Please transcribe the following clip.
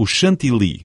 o chantilly.